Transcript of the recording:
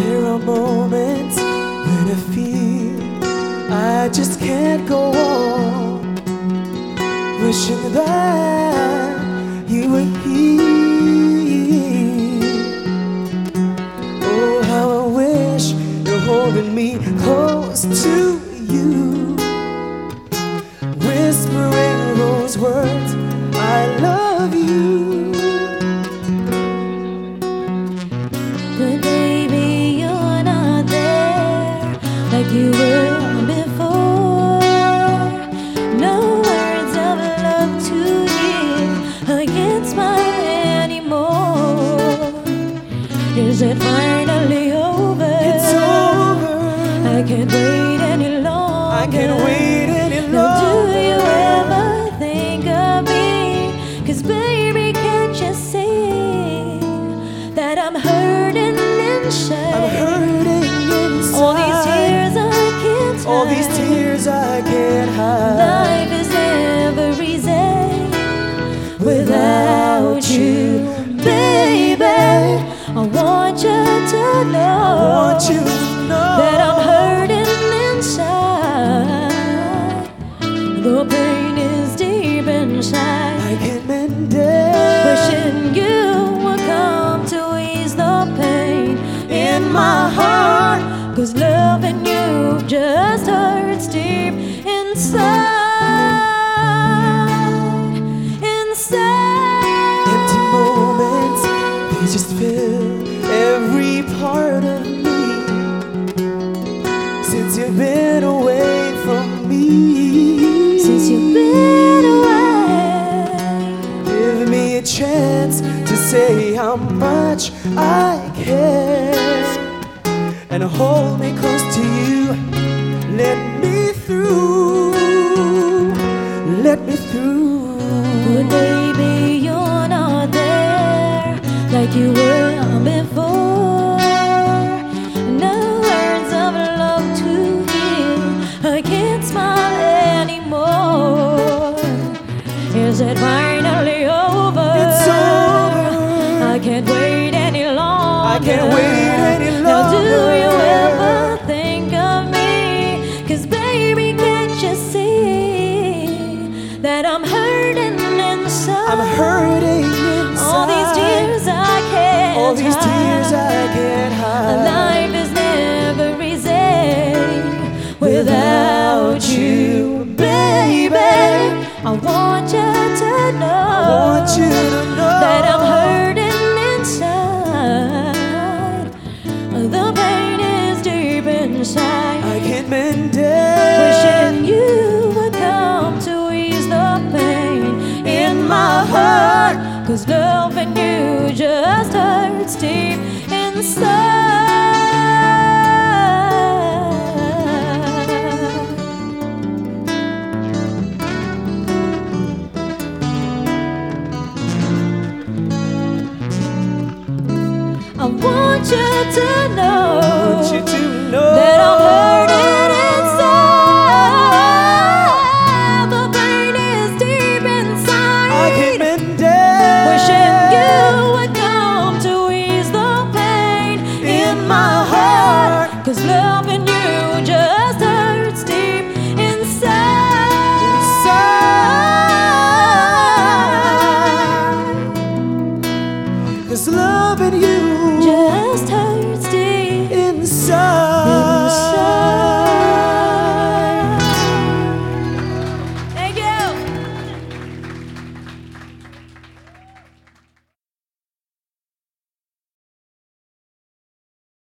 There are moments when I feel I just can't go on, wishing that you were here. Oh, how I wish you're holding me close to you, whispering those words, I love you. Is it finally over? It's over. I can't wait any longer. I can't wait any Now, do you longer. ever think of me? Cause baby, can't you see that I'm hurting inside? The pain is deep inside. I can't mend it. Wishing you would come to ease the pain in my heart. Cause loving you just hurts deep inside. Inside. Empty moments, they just fill every part of me. You've been away. give me a chance to say how much I care and hold me close to you. Let me through, let me through. But baby, you're not there like you were Is it finally over? It's over. I can't wait any longer. I can't wait any longer. Now, do you inside. I can't mend it. Wishing you would come to ease the pain in my heart. Cause loving you just hurts deep inside. I want you to know I want you to know that I'm